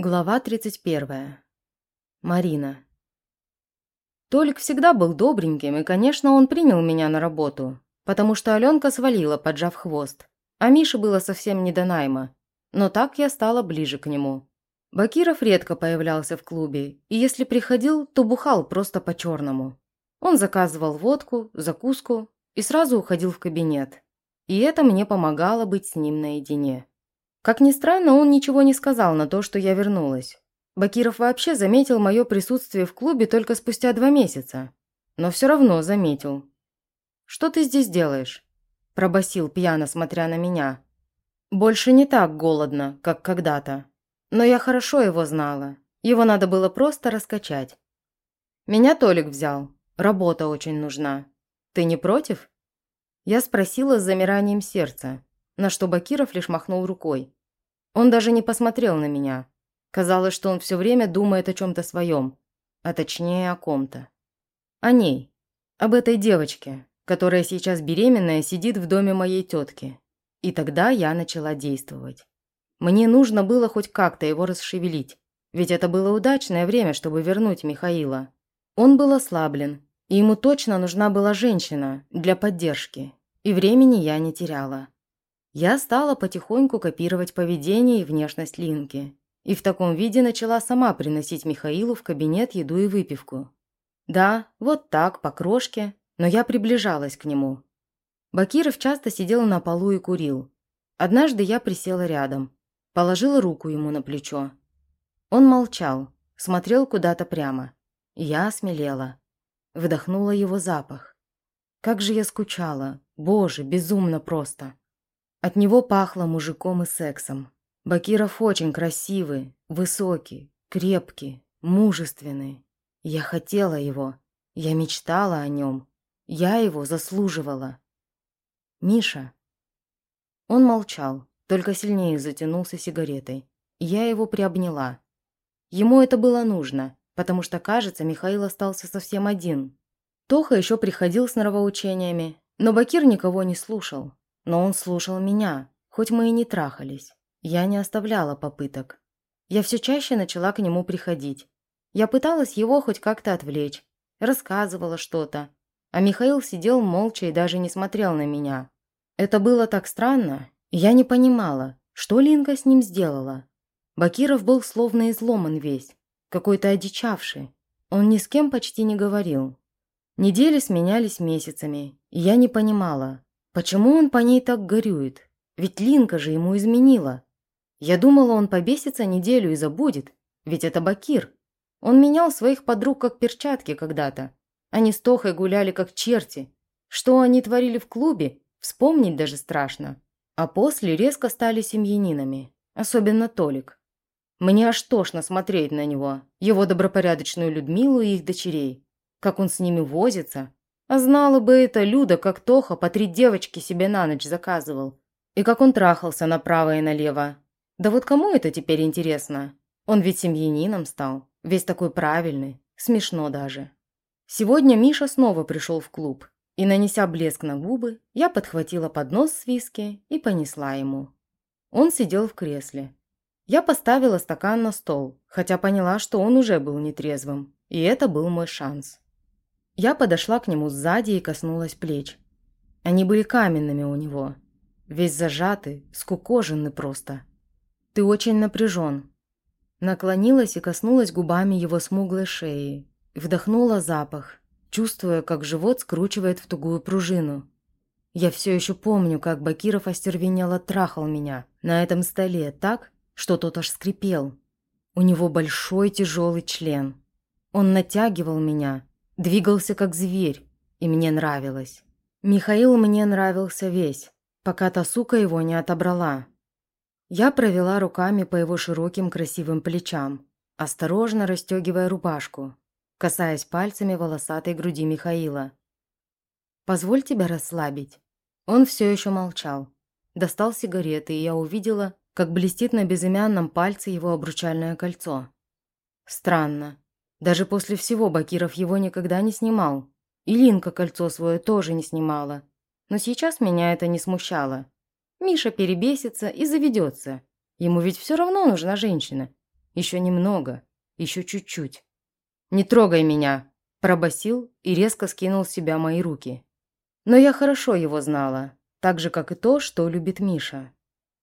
Глава 31. Марина. Толик всегда был добреньким, и, конечно, он принял меня на работу, потому что Аленка свалила, поджав хвост, а Мише было совсем не до найма. Но так я стала ближе к нему. Бакиров редко появлялся в клубе, и если приходил, то бухал просто по-черному. Он заказывал водку, закуску и сразу уходил в кабинет. И это мне помогало быть с ним наедине. Как ни странно, он ничего не сказал на то, что я вернулась. Бакиров вообще заметил мое присутствие в клубе только спустя два месяца. Но все равно заметил. «Что ты здесь делаешь?» – пробасил пьяно, смотря на меня. «Больше не так голодно, как когда-то. Но я хорошо его знала. Его надо было просто раскачать. Меня Толик взял. Работа очень нужна. Ты не против?» Я спросила с замиранием сердца, на что Бакиров лишь махнул рукой. Он даже не посмотрел на меня. Казалось, что он все время думает о чем-то своем, а точнее о ком-то. О ней. Об этой девочке, которая сейчас беременная сидит в доме моей тетки. И тогда я начала действовать. Мне нужно было хоть как-то его расшевелить, ведь это было удачное время, чтобы вернуть Михаила. Он был ослаблен, и ему точно нужна была женщина для поддержки, и времени я не теряла. Я стала потихоньку копировать поведение и внешность Линки. И в таком виде начала сама приносить Михаилу в кабинет еду и выпивку. Да, вот так, по крошке, но я приближалась к нему. Бакиров часто сидел на полу и курил. Однажды я присела рядом, положила руку ему на плечо. Он молчал, смотрел куда-то прямо. Я осмелела. Вдохнула его запах. Как же я скучала. Боже, безумно просто. От него пахло мужиком и сексом. Бакиров очень красивый, высокий, крепкий, мужественный. Я хотела его. Я мечтала о нем. Я его заслуживала. «Миша». Он молчал, только сильнее затянулся сигаретой. Я его приобняла. Ему это было нужно, потому что, кажется, Михаил остался совсем один. Тоха еще приходил с нравоучениями, но Бакир никого не слушал. Но он слушал меня, хоть мы и не трахались. Я не оставляла попыток. Я все чаще начала к нему приходить. Я пыталась его хоть как-то отвлечь, рассказывала что-то. А Михаил сидел молча и даже не смотрел на меня. Это было так странно. Я не понимала, что Линка с ним сделала. Бакиров был словно изломан весь, какой-то одичавший. Он ни с кем почти не говорил. Недели сменялись месяцами, и я не понимала, Почему он по ней так горюет? Ведь Линка же ему изменила. Я думала, он побесится неделю и забудет, ведь это Бакир. Он менял своих подруг как перчатки когда-то. Они с Тохой гуляли как черти. Что они творили в клубе, вспомнить даже страшно. А после резко стали семьянинами, особенно Толик. Мне аж тошно смотреть на него, его добропорядочную Людмилу и их дочерей. Как он с ними возится, а знала бы это Люда, как Тоха по три девочки себе на ночь заказывал. И как он трахался направо и налево. Да вот кому это теперь интересно? Он ведь семьянином стал, весь такой правильный, смешно даже. Сегодня Миша снова пришел в клуб, и, нанеся блеск на губы, я подхватила поднос с виски и понесла ему. Он сидел в кресле. Я поставила стакан на стол, хотя поняла, что он уже был нетрезвым, и это был мой шанс. Я подошла к нему сзади и коснулась плеч. Они были каменными у него. Весь зажатый, скукоженный просто. «Ты очень напряжен». Наклонилась и коснулась губами его смуглой шеи. Вдохнула запах, чувствуя, как живот скручивает в тугую пружину. Я все еще помню, как Бакиров остервенело трахал меня на этом столе так, что тот аж скрипел. У него большой тяжелый член. Он натягивал меня, Двигался как зверь, и мне нравилось. Михаил мне нравился весь, пока та сука его не отобрала. Я провела руками по его широким красивым плечам, осторожно расстегивая рубашку, касаясь пальцами волосатой груди Михаила. «Позволь тебя расслабить». Он все еще молчал. Достал сигареты, и я увидела, как блестит на безымянном пальце его обручальное кольцо. Странно. Даже после всего Бакиров его никогда не снимал. И Линка кольцо свое тоже не снимала. Но сейчас меня это не смущало. Миша перебесится и заведется. Ему ведь все равно нужна женщина. Еще немного, еще чуть-чуть. «Не трогай меня!» – пробасил и резко скинул с себя мои руки. Но я хорошо его знала, так же, как и то, что любит Миша.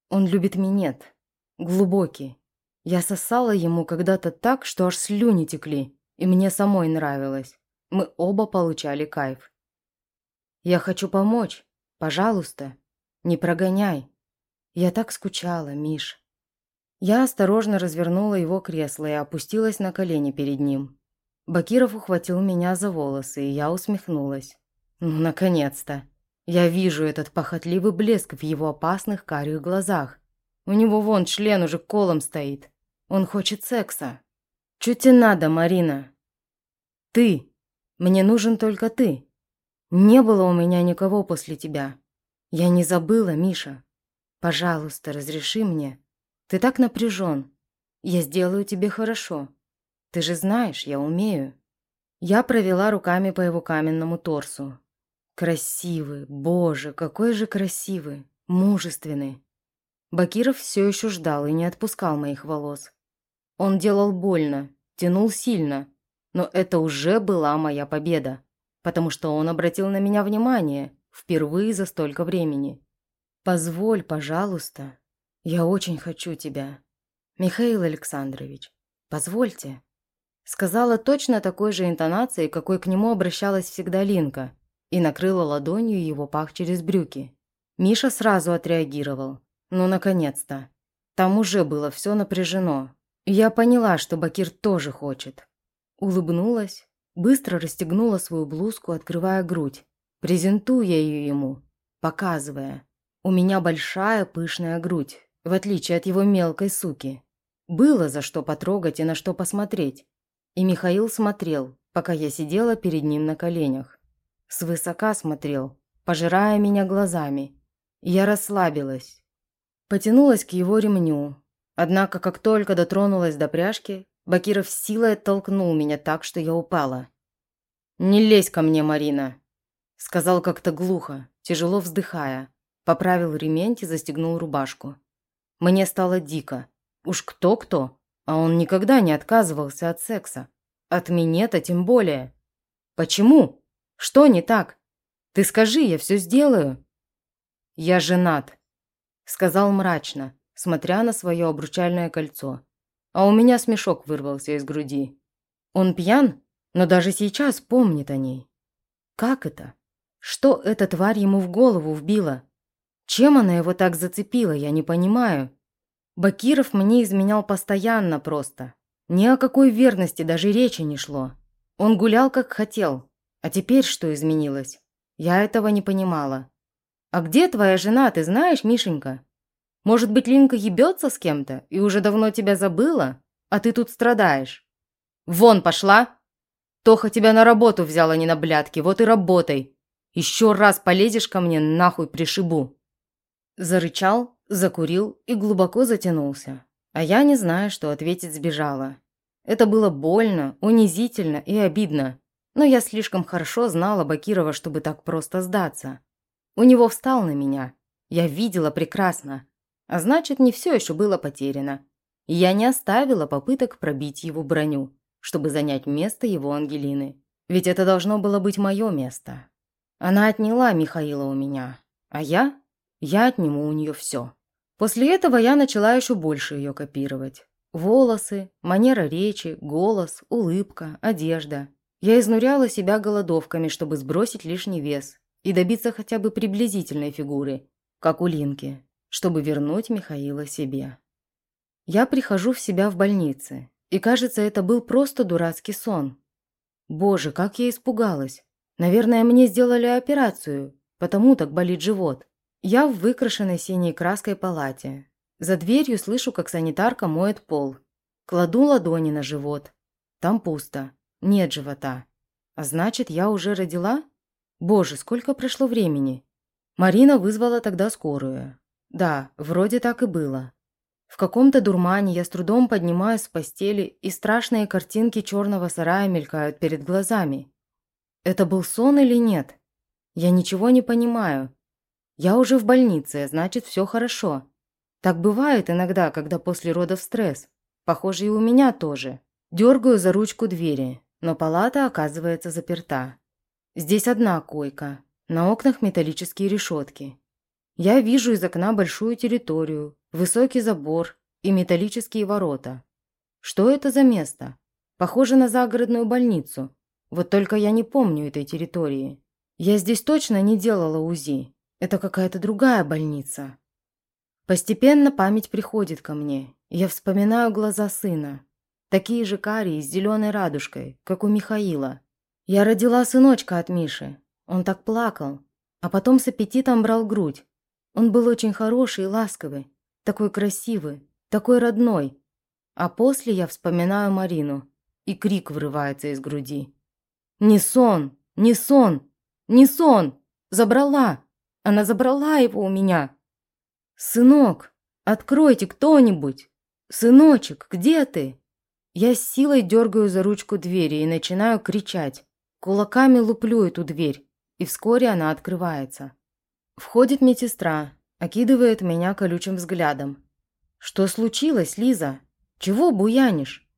Он любит минет. Глубокий. Я сосала ему когда-то так, что аж слюни текли, и мне самой нравилось. Мы оба получали кайф. «Я хочу помочь. Пожалуйста. Не прогоняй. Я так скучала, Миш». Я осторожно развернула его кресло и опустилась на колени перед ним. Бакиров ухватил меня за волосы, и я усмехнулась. «Ну, наконец-то!» Я вижу этот похотливый блеск в его опасных карих глазах. У него вон член уже колом стоит. Он хочет секса. Чё тебе надо, Марина? Ты. Мне нужен только ты. Не было у меня никого после тебя. Я не забыла, Миша. Пожалуйста, разреши мне. Ты так напряжен. Я сделаю тебе хорошо. Ты же знаешь, я умею. Я провела руками по его каменному торсу, Красивый, боже, какой же красивый, мужественный. Бакиров все еще ждал и не отпускал моих волос. Он делал больно, тянул сильно, но это уже была моя победа, потому что он обратил на меня внимание впервые за столько времени. «Позволь, пожалуйста, я очень хочу тебя. Михаил Александрович, позвольте». Сказала точно такой же интонацией, какой к нему обращалась всегда Линка – и накрыла ладонью его пах через брюки. Миша сразу отреагировал. Ну, наконец-то. Там уже было все напряжено. Я поняла, что Бакир тоже хочет. Улыбнулась, быстро расстегнула свою блузку, открывая грудь, презентуя ее ему, показывая. У меня большая пышная грудь, в отличие от его мелкой суки. Было за что потрогать и на что посмотреть. И Михаил смотрел, пока я сидела перед ним на коленях. Свысока смотрел, пожирая меня глазами. Я расслабилась. Потянулась к его ремню. Однако, как только дотронулась до пряжки, Бакиров силой оттолкнул меня так, что я упала. «Не лезь ко мне, Марина!» Сказал как-то глухо, тяжело вздыхая. Поправил ремень и застегнул рубашку. Мне стало дико. Уж кто-кто, а он никогда не отказывался от секса. От минета тем более. Почему? Что не так? Ты скажи, я все сделаю». «Я женат», — сказал мрачно, смотря на свое обручальное кольцо. А у меня смешок вырвался из груди. Он пьян, но даже сейчас помнит о ней. Как это? Что эта тварь ему в голову вбила? Чем она его так зацепила, я не понимаю. Бакиров мне изменял постоянно просто. Ни о какой верности даже речи не шло. Он гулял как хотел, а теперь что изменилось? Я этого не понимала. А где твоя жена, ты знаешь, Мишенька? Может быть, Линка ебется с кем-то и уже давно тебя забыла, а ты тут страдаешь? Вон пошла! Тоха тебя на работу взяла, не на блядки, вот и работай. Еще раз полезешь ко мне, нахуй пришибу. Зарычал, закурил и глубоко затянулся. А я, не знаю, что ответить, сбежала. Это было больно, унизительно и обидно. Но я слишком хорошо знала Бакирова, чтобы так просто сдаться. У него встал на меня. Я видела прекрасно. А значит, не все еще было потеряно. Я не оставила попыток пробить его броню, чтобы занять место его Ангелины. Ведь это должно было быть мое место. Она отняла Михаила у меня. А я? Я отниму у нее все. После этого я начала еще больше ее копировать. Волосы, манера речи, голос, улыбка, одежда. Я изнуряла себя голодовками, чтобы сбросить лишний вес и добиться хотя бы приблизительной фигуры, как у Линки, чтобы вернуть Михаила себе. Я прихожу в себя в больнице, и кажется, это был просто дурацкий сон. Боже, как я испугалась. Наверное, мне сделали операцию, потому так болит живот. Я в выкрашенной синей краской палате. За дверью слышу, как санитарка моет пол. Кладу ладони на живот. Там пусто. Нет живота. А значит, я уже родила? Боже, сколько прошло времени. Марина вызвала тогда скорую. Да, вроде так и было. В каком-то дурмане я с трудом поднимаюсь с постели, и страшные картинки черного сарая мелькают перед глазами. Это был сон или нет? Я ничего не понимаю. Я уже в больнице, значит, все хорошо. Так бывает иногда, когда после родов стресс. Похоже, и у меня тоже. Дергаю за ручку двери, но палата оказывается заперта. Здесь одна койка, на окнах металлические решетки. Я вижу из окна большую территорию, высокий забор и металлические ворота. Что это за место? Похоже на загородную больницу. Вот только я не помню этой территории. Я здесь точно не делала УЗИ. Это какая-то другая больница. Постепенно память приходит ко мне. Я вспоминаю глаза сына. Такие же карие с зеленой радужкой, как у Михаила. Я родила сыночка от Миши. Он так плакал. А потом с аппетитом брал грудь. Он был очень хороший и ласковый. Такой красивый, такой родной. А после я вспоминаю Марину. И крик вырывается из груди. «Не сон! Не сон! Не сон! Забрала! Она забрала его у меня!» «Сынок, откройте кто-нибудь! Сыночек, где ты?» Я с силой дергаю за ручку двери и начинаю кричать. Кулаками луплю эту дверь, и вскоре она открывается. Входит медсестра, окидывает меня колючим взглядом. «Что случилось, Лиза? Чего буянишь?»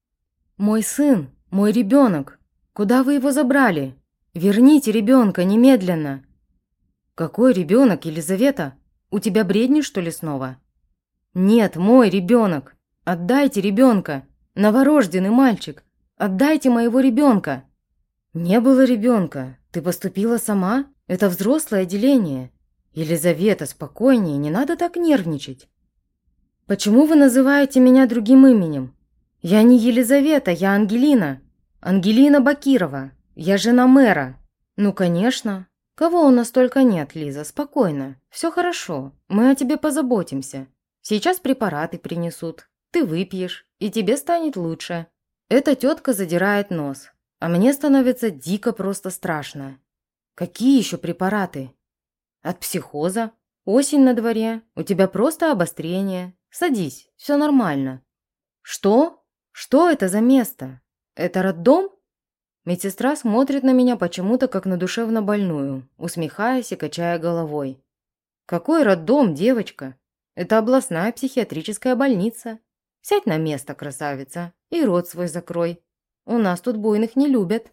«Мой сын, мой ребенок. Куда вы его забрали? Верните ребенка немедленно!» «Какой ребенок, Елизавета? У тебя бредни, что ли, снова?» «Нет, мой ребенок. Отдайте ребенка. Новорожденный мальчик. Отдайте моего ребенка!» «Не было ребенка. Ты поступила сама? Это взрослое отделение. Елизавета, спокойнее, не надо так нервничать. Почему вы называете меня другим именем? Я не Елизавета, я Ангелина. Ангелина Бакирова. Я жена мэра. Ну, конечно. Кого у нас только нет, Лиза, спокойно. Все хорошо. Мы о тебе позаботимся. Сейчас препараты принесут. Ты выпьешь, и тебе станет лучше. Эта тетка задирает нос. А мне становится дико просто страшно. Какие еще препараты? От психоза. Осень на дворе. У тебя просто обострение. Садись, все нормально. Что? Что это за место? Это роддом? Медсестра смотрит на меня почему-то как на душевно больную, усмехаясь и качая головой. «Какой роддом, девочка? Это областная психиатрическая больница. Сядь на место, красавица, и рот свой закрой. У нас тут буйных не любят».